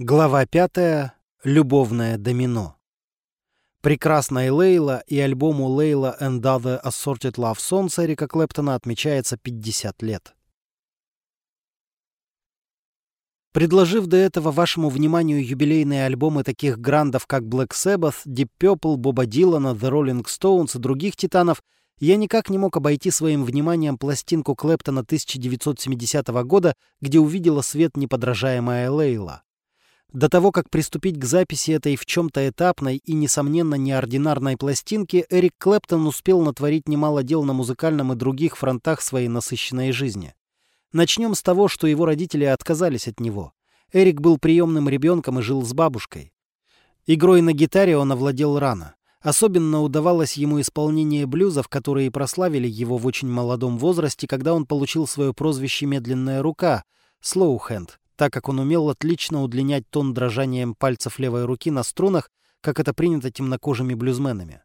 Глава пятая. Любовное домино. Прекрасной Лейла и альбому Лейла and Other Assorted Love Songs Эрика Клэптона отмечается 50 лет. Предложив до этого вашему вниманию юбилейные альбомы таких грандов, как Black Sabbath, Deep Purple, Боба Дилана, The Rolling Stones и других титанов, я никак не мог обойти своим вниманием пластинку Клэптона 1970 года, где увидела свет неподражаемая Лейла. До того, как приступить к записи этой в чем-то этапной и, несомненно, неординарной пластинки, Эрик Клэптон успел натворить немало дел на музыкальном и других фронтах своей насыщенной жизни. Начнем с того, что его родители отказались от него. Эрик был приемным ребенком и жил с бабушкой. Игрой на гитаре он овладел рано. Особенно удавалось ему исполнение блюзов, которые прославили его в очень молодом возрасте, когда он получил свое прозвище «Медленная рука» — «Слоухенд», так как он умел отлично удлинять тон дрожанием пальцев левой руки на струнах, как это принято темнокожими блюзменами.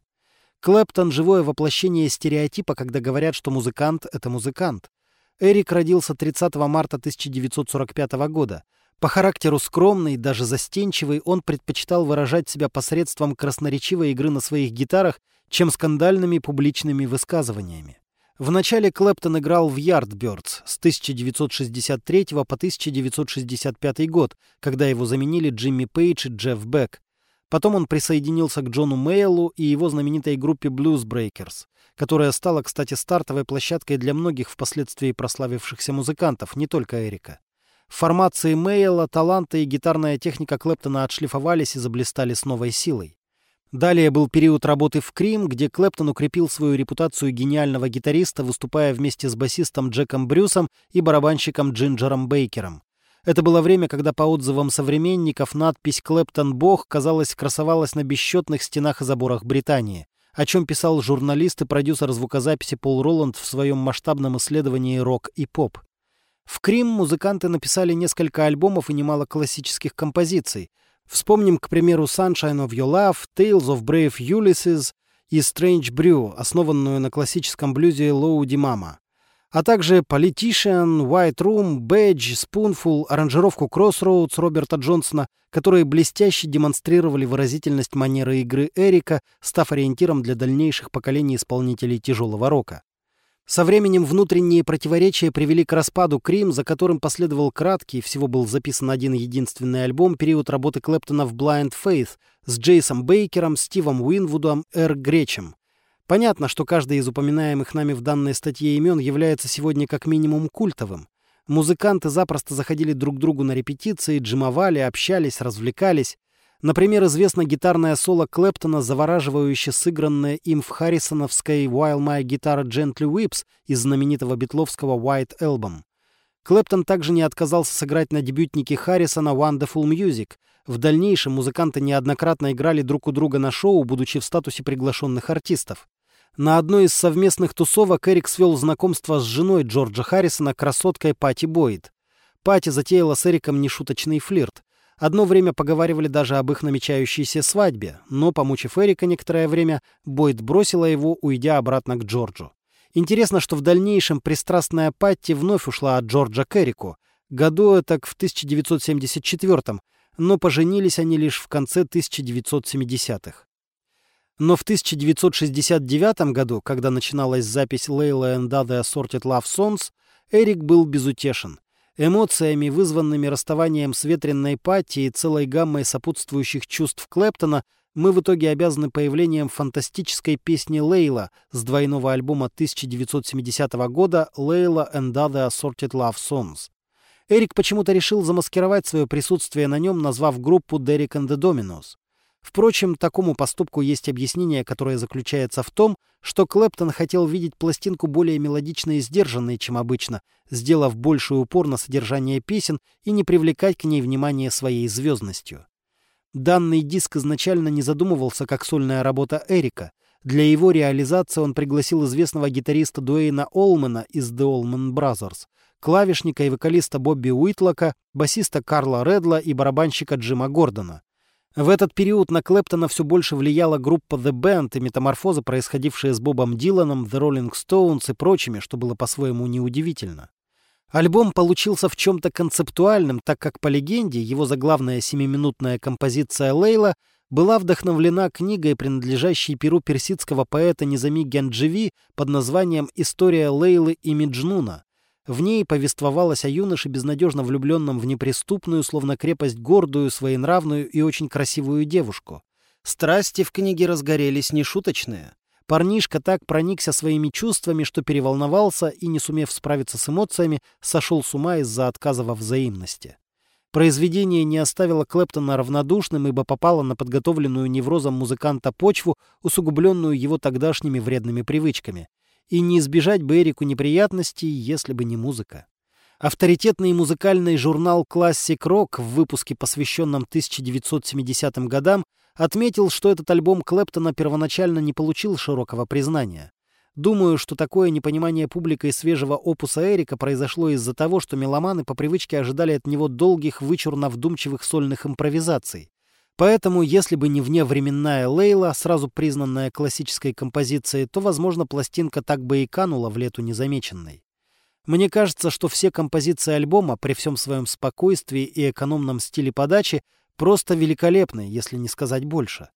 Клэптон — живое воплощение стереотипа, когда говорят, что музыкант — это музыкант. Эрик родился 30 марта 1945 года. По характеру скромный, даже застенчивый, он предпочитал выражать себя посредством красноречивой игры на своих гитарах, чем скандальными публичными высказываниями. Вначале Клэптон играл в Yardbirds с 1963 по 1965 год, когда его заменили Джимми Пейдж и Джефф Бек. Потом он присоединился к Джону Мейлу и его знаменитой группе Blues Breakers, которая стала, кстати, стартовой площадкой для многих впоследствии прославившихся музыкантов, не только Эрика. В формации Мейла таланты и гитарная техника Клэптона отшлифовались и заблистали с новой силой. Далее был период работы в Крим, где Клэптон укрепил свою репутацию гениального гитариста, выступая вместе с басистом Джеком Брюсом и барабанщиком Джинджером Бейкером. Это было время, когда по отзывам современников надпись «Клэптон Бог» казалось красовалась на бесчетных стенах и заборах Британии, о чем писал журналист и продюсер звукозаписи Пол Роланд в своем масштабном исследовании «Рок и поп». В Крим музыканты написали несколько альбомов и немало классических композиций – Вспомним, к примеру, Sunshine of Your Love, Tales of Brave Ulysses и Strange Brew, основанную на классическом блюзе Лоуди Мама, а также Politician, White Room, Badge, Spoonful, аранжировку Crossroads Роберта Джонсона, которые блестяще демонстрировали выразительность манеры игры Эрика, став ориентиром для дальнейших поколений исполнителей тяжелого рока. Со временем внутренние противоречия привели к распаду Крим, за которым последовал краткий, всего был записан один единственный альбом, период работы Клэптона в Blind Faith с Джейсом Бейкером, Стивом Уинвудом, Эр Гречем. Понятно, что каждый из упоминаемых нами в данной статье имен является сегодня как минимум культовым. Музыканты запросто заходили друг к другу на репетиции, джимовали, общались, развлекались. Например, известно гитарное соло Клэптона, завораживающе сыгранное им в харрисоновской «While My Guitar Gently Whips» из знаменитого битловского «White Album». Клэптон также не отказался сыграть на дебютнике Харрисона «Wonderful Music». В дальнейшем музыканты неоднократно играли друг у друга на шоу, будучи в статусе приглашенных артистов. На одной из совместных тусовок Эрик свел знакомство с женой Джорджа Харрисона, красоткой Пати Бойд. Пати затеяла с Эриком нешуточный флирт. Одно время поговаривали даже об их намечающейся свадьбе, но, помучив Эрика некоторое время, Бойд бросила его, уйдя обратно к Джорджу. Интересно, что в дальнейшем пристрастная Патти вновь ушла от Джорджа к Эрику. Году так в 1974 но поженились они лишь в конце 1970-х. Но в 1969 году, когда начиналась запись Layla and Other Assorted Love Songs, Эрик был безутешен. Эмоциями, вызванными расставанием с ветренной Патти и целой гаммой сопутствующих чувств Клэптона, мы в итоге обязаны появлением фантастической песни «Лейла» с двойного альбома 1970 года «Лейла and Other Assorted Love Songs». Эрик почему-то решил замаскировать свое присутствие на нем, назвав группу «Derek and the Dominos». Впрочем, такому поступку есть объяснение, которое заключается в том, что Клэптон хотел видеть пластинку более мелодичной и сдержанной, чем обычно, сделав больший упор на содержание песен и не привлекать к ней внимание своей звездностью. Данный диск изначально не задумывался как сольная работа Эрика. Для его реализации он пригласил известного гитариста Дуэйна Олмана из The Allman Brothers, клавишника и вокалиста Бобби Уитлока, басиста Карла Редла и барабанщика Джима Гордона. В этот период на Клэптона все больше влияла группа The Band и метаморфозы, происходившие с Бобом Диланом, The Rolling Stones и прочими, что было по-своему неудивительно. Альбом получился в чем-то концептуальным, так как, по легенде, его заглавная семиминутная композиция «Лейла» была вдохновлена книгой, принадлежащей перу персидского поэта Низами Гянджеви под названием «История Лейлы и Меджнуна». В ней повествовалось о юноше, безнадежно влюбленном в неприступную, словно крепость гордую, своенравную и очень красивую девушку. Страсти в книге разгорелись нешуточные. Парнишка так проникся своими чувствами, что переволновался и, не сумев справиться с эмоциями, сошел с ума из-за отказа во взаимности. Произведение не оставило Клэптона равнодушным, ибо попало на подготовленную неврозом музыканта почву, усугубленную его тогдашними вредными привычками. И не избежать бы Эрику неприятностей, если бы не музыка. Авторитетный музыкальный журнал Classic Rock в выпуске, посвященном 1970 годам, отметил, что этот альбом Клэптона первоначально не получил широкого признания. Думаю, что такое непонимание публикой свежего опуса Эрика произошло из-за того, что меломаны по привычке ожидали от него долгих, вычурно-вдумчивых сольных импровизаций. Поэтому, если бы не вневременная Лейла, сразу признанная классической композицией, то, возможно, пластинка так бы и канула в лету незамеченной. Мне кажется, что все композиции альбома, при всем своем спокойствии и экономном стиле подачи, Просто великолепный, если не сказать больше.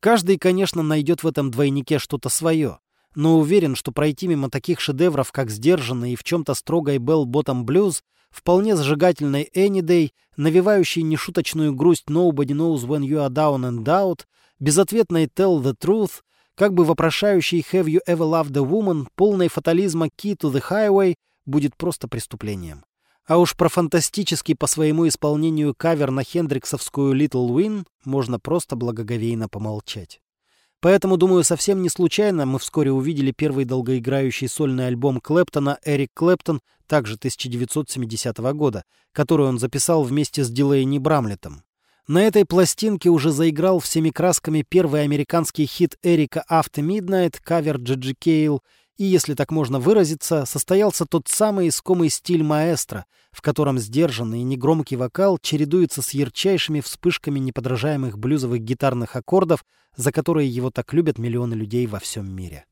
Каждый, конечно, найдет в этом двойнике что-то свое, но уверен, что пройти мимо таких шедевров, как «Сдержанный» и в чем-то строгой «Bell Bottom Blues», вполне зажигательной «Any Day», навевающей нешуточную грусть «Nobody knows when you are down and out», безответной «Tell the truth», как бы вопрошающей «Have you ever loved a woman», полной фатализма «Key to the Highway» будет просто преступлением. А уж про фантастический по своему исполнению кавер на хендриксовскую «Little Win» можно просто благоговейно помолчать. Поэтому, думаю, совсем не случайно мы вскоре увидели первый долгоиграющий сольный альбом Клэптона «Эрик Клэптон», также 1970 года, который он записал вместе с Дилейни Брамлетом. На этой пластинке уже заиграл всеми красками первый американский хит Эрика «After Midnight», кавер Джиджи Кейл, и, если так можно выразиться, состоялся тот самый искомый стиль маэстро, в котором сдержанный и негромкий вокал чередуется с ярчайшими вспышками неподражаемых блюзовых гитарных аккордов, за которые его так любят миллионы людей во всем мире.